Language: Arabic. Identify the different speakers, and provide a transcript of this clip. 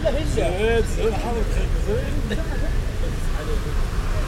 Speaker 1: ولا هزة؟ زين زين حاول زين